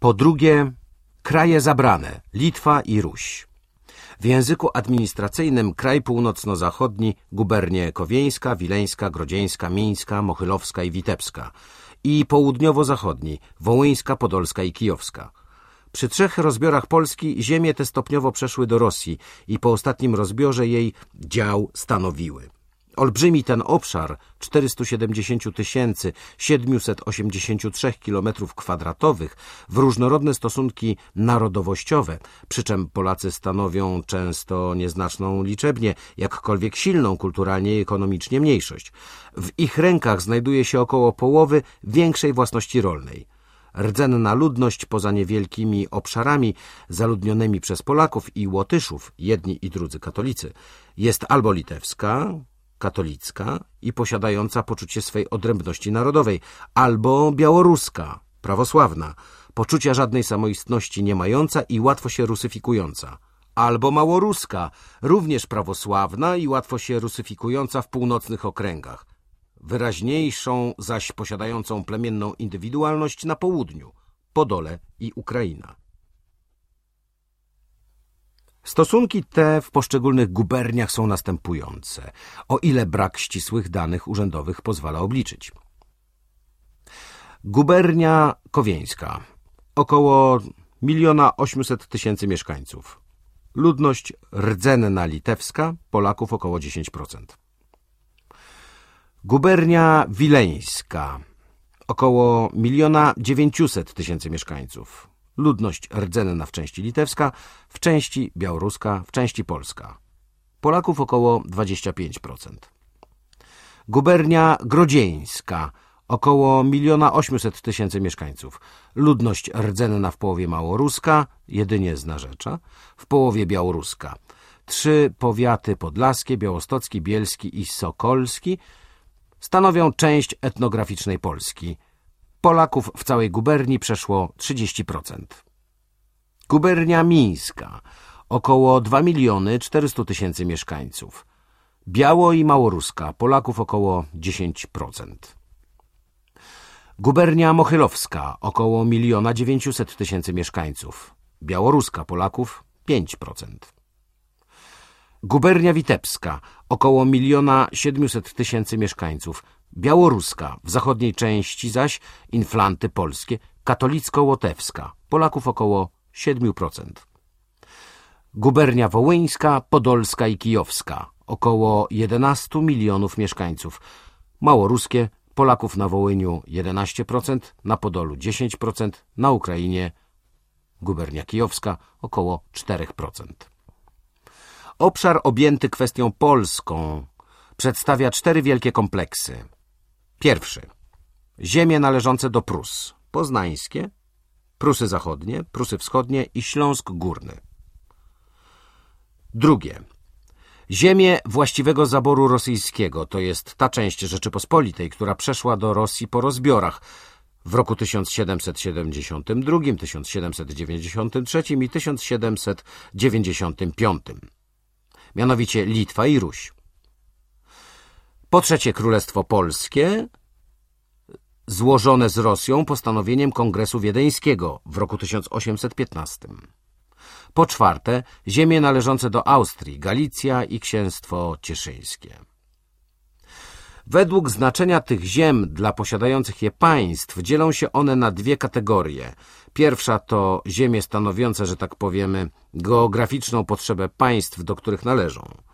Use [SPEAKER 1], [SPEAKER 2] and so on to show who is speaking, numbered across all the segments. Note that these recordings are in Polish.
[SPEAKER 1] Po drugie, kraje zabrane, Litwa i Ruś. W języku administracyjnym kraj północno-zachodni, gubernie Kowieńska, Wileńska, Grodzieńska, Mińska, Mochylowska i Witebska i południowo-zachodni, Wołyńska, Podolska i Kijowska. Przy trzech rozbiorach Polski ziemie te stopniowo przeszły do Rosji i po ostatnim rozbiorze jej dział stanowiły. Olbrzymi ten obszar 470 tysięcy 783 kilometrów kwadratowych w różnorodne stosunki narodowościowe, przy czym Polacy stanowią często nieznaczną liczebnie, jakkolwiek silną kulturalnie i ekonomicznie mniejszość. W ich rękach znajduje się około połowy większej własności rolnej. Rdzenna ludność poza niewielkimi obszarami zaludnionymi przez Polaków i Łotyszów, jedni i drudzy katolicy, jest albo litewska, katolicka i posiadająca poczucie swej odrębności narodowej, albo białoruska, prawosławna, poczucia żadnej samoistności nie mająca i łatwo się rusyfikująca, albo małoruska, również prawosławna i łatwo się rusyfikująca w północnych okręgach, wyraźniejszą zaś posiadającą plemienną indywidualność na południu, Podole i Ukraina. Stosunki te w poszczególnych guberniach są następujące, o ile brak ścisłych danych urzędowych pozwala obliczyć. Gubernia Kowieńska około miliona osiemset tysięcy mieszkańców. Ludność rdzenna litewska, Polaków około 10%. Gubernia Wileńska około miliona dziewięciuset tysięcy mieszkańców ludność rdzenna w części litewska, w części białoruska, w części polska. Polaków około 25%. Gubernia grodzieńska, około 1 800 tysięcy mieszkańców. Ludność rdzenna w połowie małoruska, jedynie z Narzecza, w połowie białoruska. Trzy powiaty podlaskie, białostocki, bielski i sokolski stanowią część etnograficznej Polski – Polaków w całej guberni przeszło 30%. Gubernia Mińska około 2 miliony 400 tysięcy mieszkańców. Biało i Małoruska Polaków około 10%. Gubernia Mochylowska około miliona 900 tysięcy mieszkańców. Białoruska Polaków 5%. Gubernia Witebska około miliona 700 tysięcy mieszkańców. Białoruska, w zachodniej części zaś inflanty polskie, katolicko-łotewska, Polaków około 7%. Gubernia Wołyńska, Podolska i Kijowska, około 11 milionów mieszkańców. Małoruskie, Polaków na Wołyniu 11%, na Podolu 10%, na Ukrainie gubernia kijowska około 4%. Obszar objęty kwestią polską przedstawia cztery wielkie kompleksy. Pierwszy. Ziemie należące do Prus. Poznańskie, Prusy Zachodnie, Prusy Wschodnie i Śląsk Górny. Drugie. Ziemie właściwego zaboru rosyjskiego, to jest ta część Rzeczypospolitej, która przeszła do Rosji po rozbiorach w roku 1772, 1793 i 1795. Mianowicie Litwa i Ruś. Po trzecie Królestwo Polskie, złożone z Rosją postanowieniem Kongresu Wiedeńskiego w roku 1815. Po czwarte ziemie należące do Austrii, Galicja i Księstwo Cieszyńskie. Według znaczenia tych ziem dla posiadających je państw dzielą się one na dwie kategorie. Pierwsza to ziemie stanowiące, że tak powiemy, geograficzną potrzebę państw, do których należą.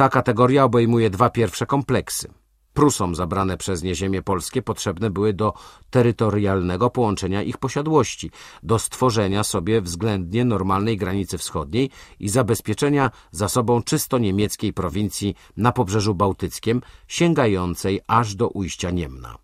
[SPEAKER 1] Ta kategoria obejmuje dwa pierwsze kompleksy. Prusom zabrane przez nie ziemie polskie potrzebne były do terytorialnego połączenia ich posiadłości, do stworzenia sobie względnie normalnej granicy wschodniej i zabezpieczenia za sobą czysto niemieckiej prowincji na Pobrzeżu Bałtyckim, sięgającej aż do ujścia Niemna.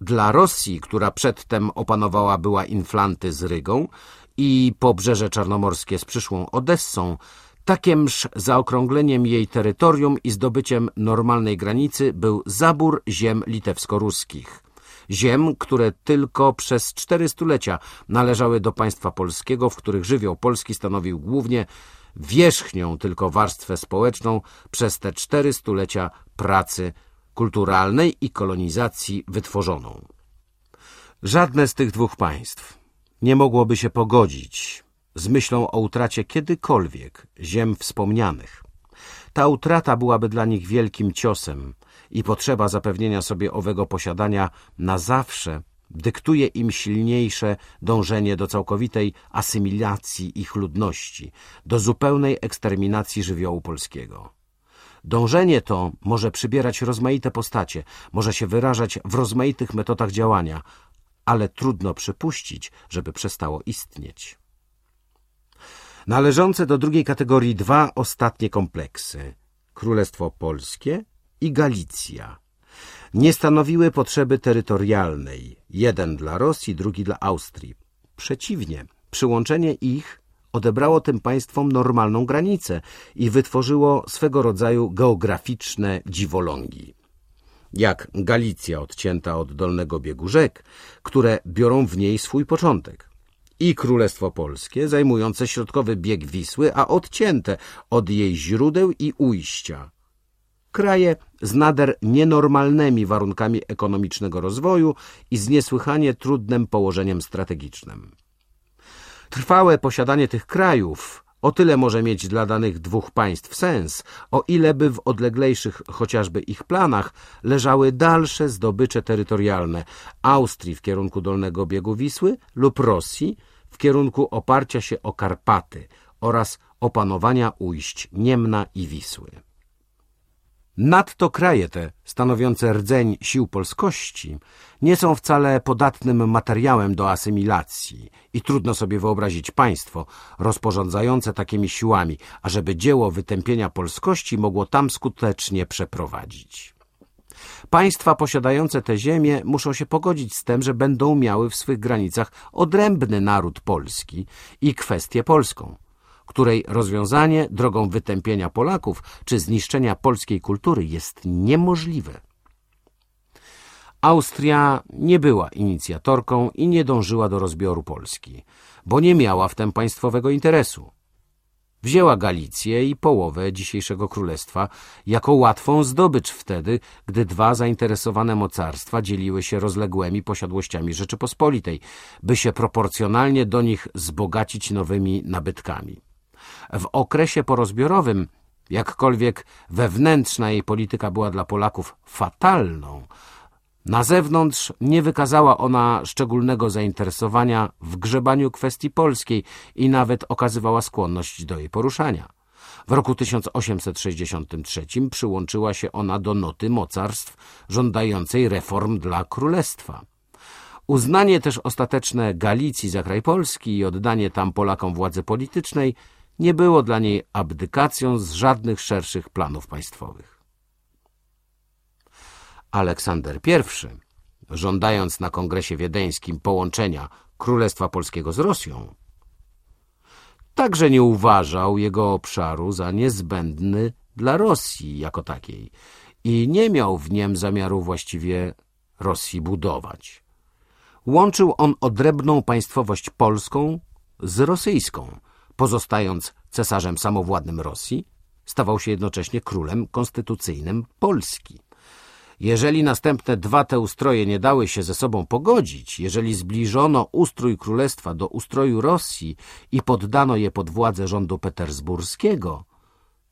[SPEAKER 1] Dla Rosji, która przedtem opanowała była Inflanty z Rygą i Pobrzeże Czarnomorskie z przyszłą Odessą, Takież zaokrągleniem jej terytorium i zdobyciem normalnej granicy był zabór ziem litewsko-ruskich. Ziem, które tylko przez cztery stulecia należały do państwa polskiego, w których żywioł polski stanowił głównie wierzchnią tylko warstwę społeczną przez te cztery stulecia pracy kulturalnej i kolonizacji wytworzoną. Żadne z tych dwóch państw nie mogłoby się pogodzić z myślą o utracie kiedykolwiek ziem wspomnianych. Ta utrata byłaby dla nich wielkim ciosem i potrzeba zapewnienia sobie owego posiadania na zawsze dyktuje im silniejsze dążenie do całkowitej asymilacji ich ludności, do zupełnej eksterminacji żywiołu polskiego. Dążenie to może przybierać rozmaite postacie, może się wyrażać w rozmaitych metodach działania, ale trudno przypuścić, żeby przestało istnieć. Należące do drugiej kategorii dwa ostatnie kompleksy – Królestwo Polskie i Galicja – nie stanowiły potrzeby terytorialnej, jeden dla Rosji, drugi dla Austrii. Przeciwnie, przyłączenie ich odebrało tym państwom normalną granicę i wytworzyło swego rodzaju geograficzne dziwolągi. Jak Galicja odcięta od dolnego biegu rzek, które biorą w niej swój początek. I Królestwo Polskie zajmujące środkowy bieg Wisły, a odcięte od jej źródeł i ujścia, kraje z nader nienormalnymi warunkami ekonomicznego rozwoju i z niesłychanie trudnym położeniem strategicznym. Trwałe posiadanie tych krajów o tyle może mieć dla danych dwóch państw sens, o ile by w odleglejszych chociażby ich planach leżały dalsze zdobycze terytorialne Austrii w kierunku dolnego biegu Wisły lub Rosji w kierunku oparcia się o Karpaty oraz opanowania ujść Niemna i Wisły. Nadto kraje te, stanowiące rdzeń sił polskości, nie są wcale podatnym materiałem do asymilacji i trudno sobie wyobrazić państwo rozporządzające takimi siłami, ażeby dzieło wytępienia polskości mogło tam skutecznie przeprowadzić. Państwa posiadające te ziemie muszą się pogodzić z tym, że będą miały w swych granicach odrębny naród polski i kwestię polską której rozwiązanie drogą wytępienia Polaków czy zniszczenia polskiej kultury jest niemożliwe. Austria nie była inicjatorką i nie dążyła do rozbioru Polski, bo nie miała w tym państwowego interesu. Wzięła Galicję i połowę dzisiejszego królestwa jako łatwą zdobycz wtedy, gdy dwa zainteresowane mocarstwa dzieliły się rozległymi posiadłościami Rzeczypospolitej, by się proporcjonalnie do nich zbogacić nowymi nabytkami. W okresie porozbiorowym, jakkolwiek wewnętrzna jej polityka była dla Polaków fatalną, na zewnątrz nie wykazała ona szczególnego zainteresowania w grzebaniu kwestii polskiej i nawet okazywała skłonność do jej poruszania. W roku 1863 przyłączyła się ona do noty mocarstw żądającej reform dla królestwa. Uznanie też ostateczne Galicji za kraj Polski i oddanie tam Polakom władzy politycznej nie było dla niej abdykacją z żadnych szerszych planów państwowych. Aleksander I, żądając na kongresie wiedeńskim połączenia Królestwa Polskiego z Rosją, także nie uważał jego obszaru za niezbędny dla Rosji jako takiej i nie miał w niem zamiaru właściwie Rosji budować. Łączył on odrębną państwowość polską z rosyjską, pozostając cesarzem samowładnym Rosji, stawał się jednocześnie królem konstytucyjnym Polski. Jeżeli następne dwa te ustroje nie dały się ze sobą pogodzić, jeżeli zbliżono ustrój królestwa do ustroju Rosji i poddano je pod władzę rządu petersburskiego,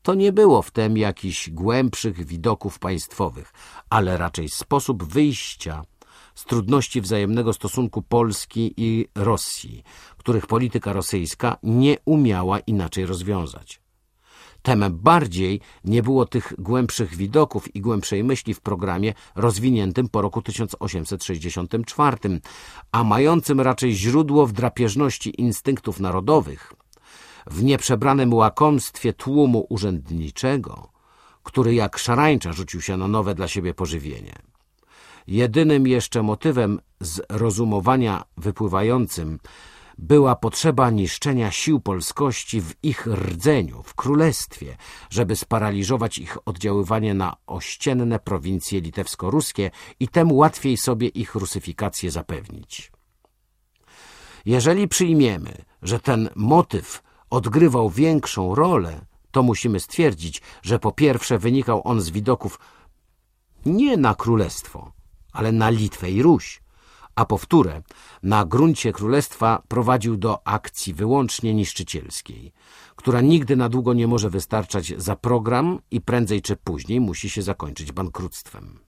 [SPEAKER 1] to nie było w tem jakichś głębszych widoków państwowych, ale raczej sposób wyjścia z trudności wzajemnego stosunku Polski i Rosji, których polityka rosyjska nie umiała inaczej rozwiązać. Tem bardziej nie było tych głębszych widoków i głębszej myśli w programie rozwiniętym po roku 1864, a mającym raczej źródło w drapieżności instynktów narodowych, w nieprzebranym łakomstwie tłumu urzędniczego, który jak szarańcza rzucił się na nowe dla siebie pożywienie. Jedynym jeszcze motywem zrozumowania wypływającym była potrzeba niszczenia sił polskości w ich rdzeniu, w królestwie, żeby sparaliżować ich oddziaływanie na ościenne prowincje litewsko-ruskie i tem łatwiej sobie ich rusyfikację zapewnić. Jeżeli przyjmiemy, że ten motyw odgrywał większą rolę, to musimy stwierdzić, że po pierwsze wynikał on z widoków nie na królestwo, ale na Litwę i Ruś, a powtórę na gruncie królestwa prowadził do akcji wyłącznie niszczycielskiej, która nigdy na długo nie może wystarczać za program i prędzej czy później musi się zakończyć bankructwem.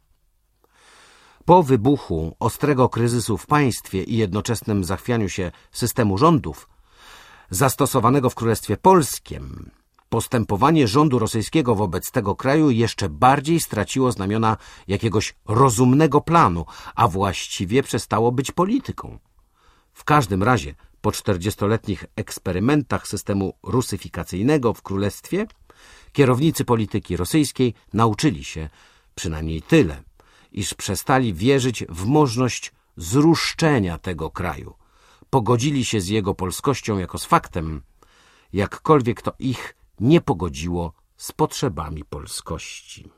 [SPEAKER 1] Po wybuchu ostrego kryzysu w państwie i jednoczesnym zachwianiu się systemu rządów, zastosowanego w Królestwie Polskim, postępowanie rządu rosyjskiego wobec tego kraju jeszcze bardziej straciło znamiona jakiegoś rozumnego planu, a właściwie przestało być polityką. W każdym razie po czterdziestoletnich eksperymentach systemu rusyfikacyjnego w królestwie kierownicy polityki rosyjskiej nauczyli się przynajmniej tyle, iż przestali wierzyć w możliwość zruszczenia tego kraju. Pogodzili się z jego polskością jako z faktem, jakkolwiek to ich nie pogodziło z potrzebami polskości.